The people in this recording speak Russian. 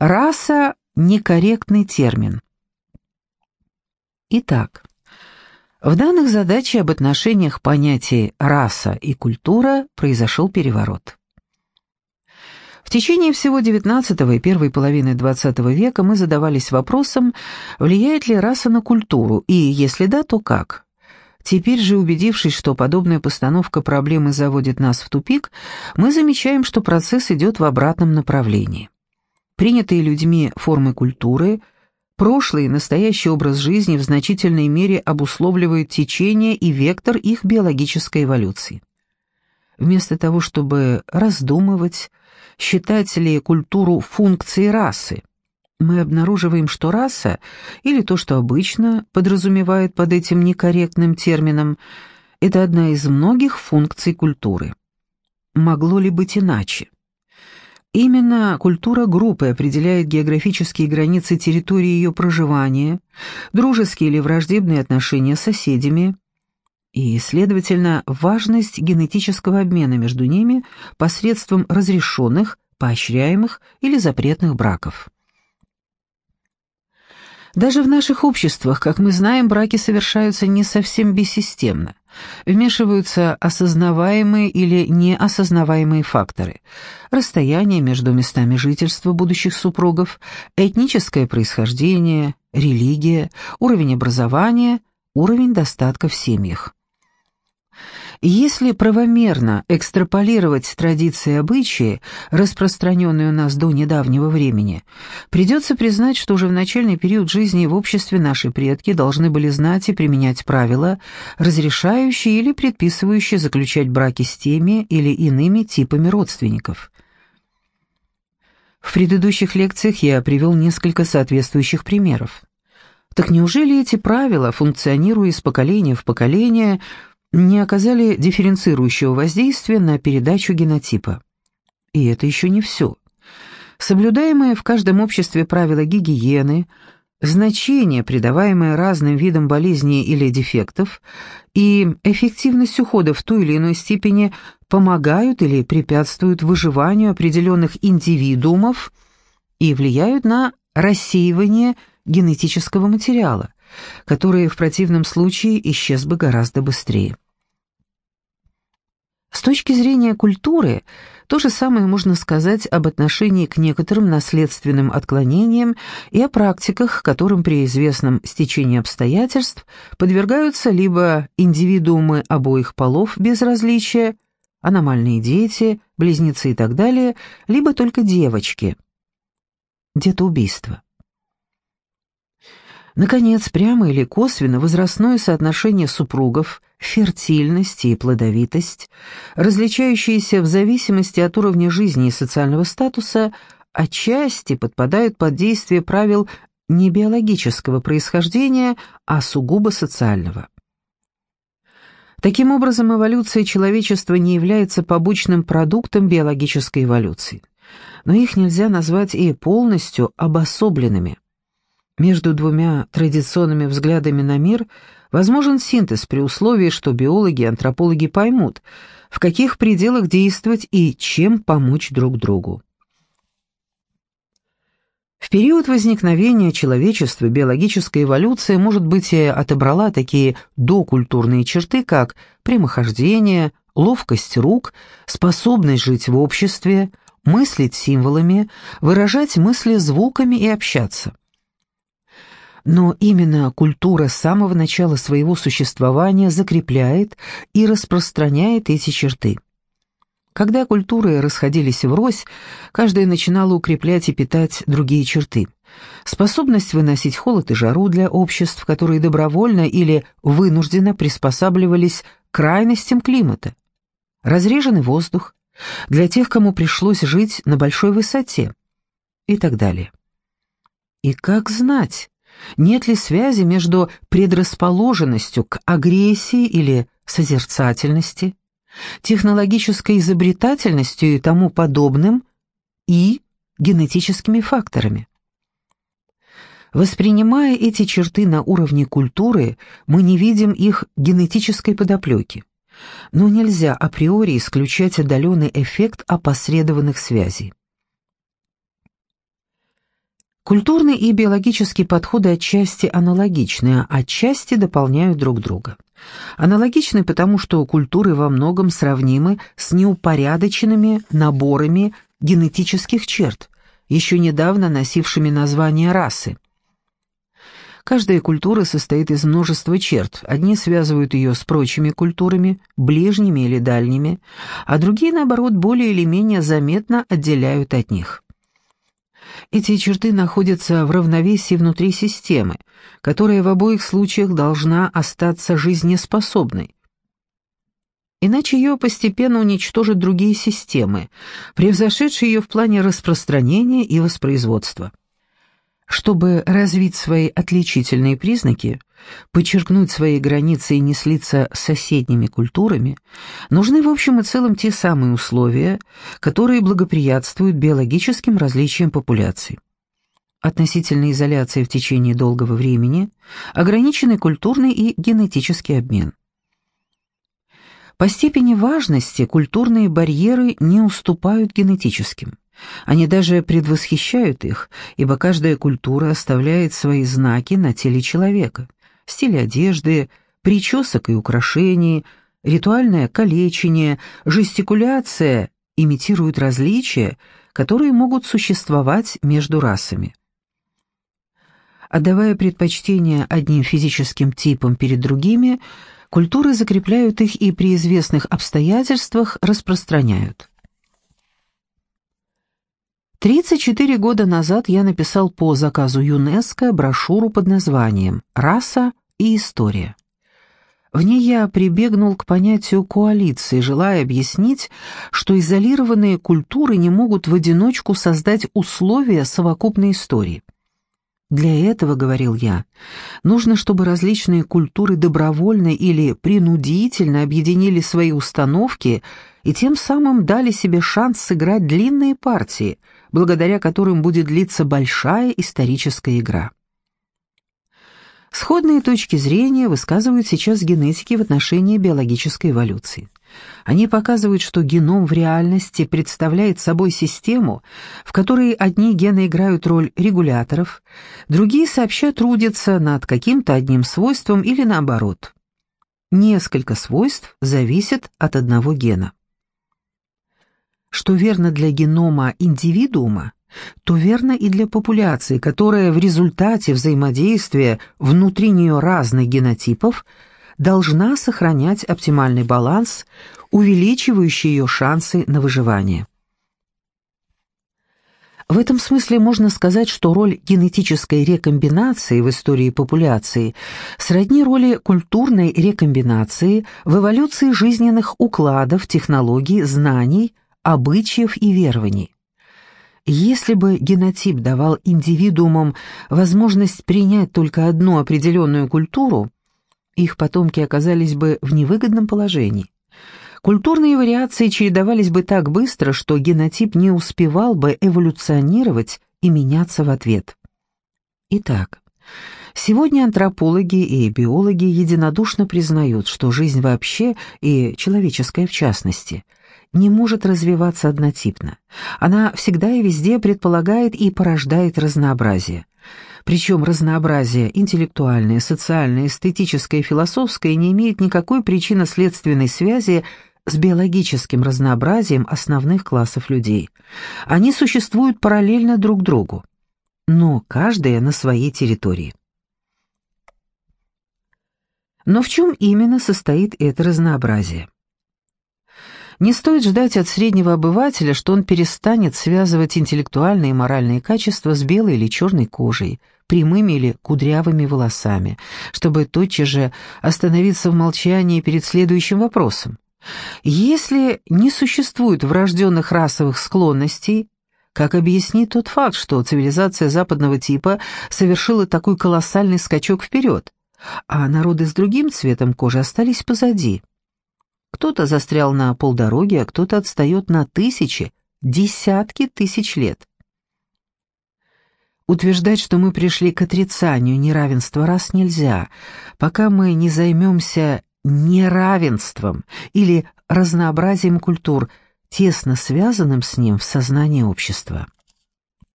Раса – некорректный термин. Итак, в данных задаче об отношениях понятий «раса» и «культура» произошел переворот. В течение всего XIX и первой половины XX века мы задавались вопросом, влияет ли раса на культуру, и если да, то как. Теперь же, убедившись, что подобная постановка проблемы заводит нас в тупик, мы замечаем, что процесс идет в обратном направлении. Принятые людьми формы культуры, прошлый и настоящий образ жизни в значительной мере обусловливают течение и вектор их биологической эволюции. Вместо того, чтобы раздумывать, считать ли культуру функцией расы. Мы обнаруживаем, что раса, или то, что обычно подразумевает под этим некорректным термином, это одна из многих функций культуры. Могло ли быть иначе? Именно культура группы определяет географические границы территории ее проживания, дружеские или враждебные отношения с соседями, и, следовательно, важность генетического обмена между ними посредством разрешенных, поощряемых или запретных браков. Даже в наших обществах, как мы знаем, браки совершаются не совсем бессистемно. Вмешиваются осознаваемые или неосознаваемые факторы. Расстояние между местами жительства будущих супругов, этническое происхождение, религия, уровень образования, уровень достатка в семьях. Если правомерно экстраполировать традиции и обычаи, распространенные у нас до недавнего времени, придется признать, что уже в начальный период жизни в обществе наши предки должны были знать и применять правила, разрешающие или предписывающие заключать браки с теми или иными типами родственников. В предыдущих лекциях я привел несколько соответствующих примеров. Так неужели эти правила, функционируя из поколения в поколение, не оказали дифференцирующего воздействия на передачу генотипа. И это еще не все. Соблюдаемые в каждом обществе правила гигиены, значение, придаваемое разным видам болезней или дефектов, и эффективность ухода в той или иной степени помогают или препятствуют выживанию определенных индивидуумов и влияют на рассеивание генетического материала, который в противном случае исчез бы гораздо быстрее. С точки зрения культуры, то же самое можно сказать об отношении к некоторым наследственным отклонениям и о практиках, которым при известном стечении обстоятельств подвергаются либо индивидуумы обоих полов без различия, аномальные дети, близнецы и так далее, либо только девочки. Детоубийство. Наконец, прямо или косвенно возрастное соотношение супругов, фертильность и плодовитость, различающиеся в зависимости от уровня жизни и социального статуса, отчасти подпадают под действие правил не биологического происхождения, а сугубо социального. Таким образом, эволюция человечества не является побочным продуктом биологической эволюции, но их нельзя назвать и полностью обособленными. Между двумя традиционными взглядами на мир возможен синтез при условии, что биологи и антропологи поймут, в каких пределах действовать и чем помочь друг другу. В период возникновения человечества биологическая эволюция, может быть, и отобрала такие докультурные черты, как прямохождение, ловкость рук, способность жить в обществе, мыслить символами, выражать мысли звуками и общаться. Но именно культура с самого начала своего существования закрепляет и распространяет эти черты. Когда культуры расходились врозь, каждая начинала укреплять и питать другие черты. Способность выносить холод и жару для обществ, которые добровольно или вынужденно приспосабливались к крайностям климата. Разреженный воздух для тех, кому пришлось жить на большой высоте и так далее. И как знать, нет ли связи между предрасположенностью к агрессии или созерцательности, технологической изобретательностью и тому подобным и генетическими факторами? Воспринимая эти черты на уровне культуры, мы не видим их генетической подоплеки. Но нельзя априори исключать отдаленный эффект опосредованных связей. Культурный и биологический подходы отчасти аналогичны, а отчасти дополняют друг друга. Аналогичны потому, что культуры во многом сравнимы с неупорядоченными наборами генетических черт, еще недавно носившими название расы. Каждая культура состоит из множества черт. Одни связывают ее с прочими культурами, ближними или дальними, а другие, наоборот, более или менее заметно отделяют от них. Эти черты находятся в равновесии внутри системы, которая в обоих случаях должна остаться жизнеспособной. Иначе ее постепенно уничтожат другие системы, превзошедшие ее в плане распространения и воспроизводства. Чтобы развить свои отличительные признаки, подчеркнуть свои границы и не слиться с соседними культурами, нужны в общем и целом те самые условия, которые благоприятствуют биологическим различиям популяций. Относительная изоляция в течение долгого времени, ограниченный культурный и генетический обмен. По степени важности культурные барьеры не уступают генетическим. Они даже предвосхищают их, ибо каждая культура оставляет свои знаки на теле человека. Стиль одежды, причесок и украшений, ритуальное калечение, жестикуляция имитируют различия, которые могут существовать между расами. Отдавая предпочтение одним физическим типам перед другими, культуры закрепляют их и при известных обстоятельствах распространяют. 34 года назад я написал по заказу ЮНЕСКО брошюру под названием «Раса и история». В ней я прибегнул к понятию коалиции, желая объяснить, что изолированные культуры не могут в одиночку создать условия совокупной истории. Для этого, говорил я, нужно, чтобы различные культуры добровольно или принудительно объединили свои установки и тем самым дали себе шанс сыграть длинные партии – благодаря которым будет длиться большая историческая игра. Сходные точки зрения высказывают сейчас генетики в отношении биологической эволюции. Они показывают, что геном в реальности представляет собой систему, в которой одни гены играют роль регуляторов, другие сообща трудятся над каким-то одним свойством или наоборот. Несколько свойств зависят от одного гена что верно для генома индивидуума, то верно и для популяции, которая в результате взаимодействия внутри нее разных генотипов должна сохранять оптимальный баланс, увеличивающий ее шансы на выживание. В этом смысле можно сказать, что роль генетической рекомбинации в истории популяции сродни роли культурной рекомбинации в эволюции жизненных укладов, технологий, знаний, обычаев и верований. Если бы генотип давал индивидуумам возможность принять только одну определенную культуру, их потомки оказались бы в невыгодном положении. Культурные вариации чередовались бы так быстро, что генотип не успевал бы эволюционировать и меняться в ответ. Итак, сегодня антропологи и биологи единодушно признают, что жизнь вообще, и человеческая в частности – не может развиваться однотипно. Она всегда и везде предполагает и порождает разнообразие. Причем разнообразие интеллектуальное, социальное, эстетическое и философское не имеет никакой причинно-следственной связи с биологическим разнообразием основных классов людей. Они существуют параллельно друг другу, но каждая на своей территории. Но в чем именно состоит это разнообразие? Не стоит ждать от среднего обывателя, что он перестанет связывать интеллектуальные и моральные качества с белой или черной кожей, прямыми или кудрявыми волосами, чтобы тотчас же остановиться в молчании перед следующим вопросом. Если не существует врожденных расовых склонностей, как объяснить тот факт, что цивилизация западного типа совершила такой колоссальный скачок вперед, а народы с другим цветом кожи остались позади? Кто-то застрял на полдороги, а кто-то отстает на тысячи, десятки тысяч лет. Утверждать, что мы пришли к отрицанию неравенства рас нельзя, пока мы не займемся неравенством или разнообразием культур, тесно связанным с ним в сознании общества.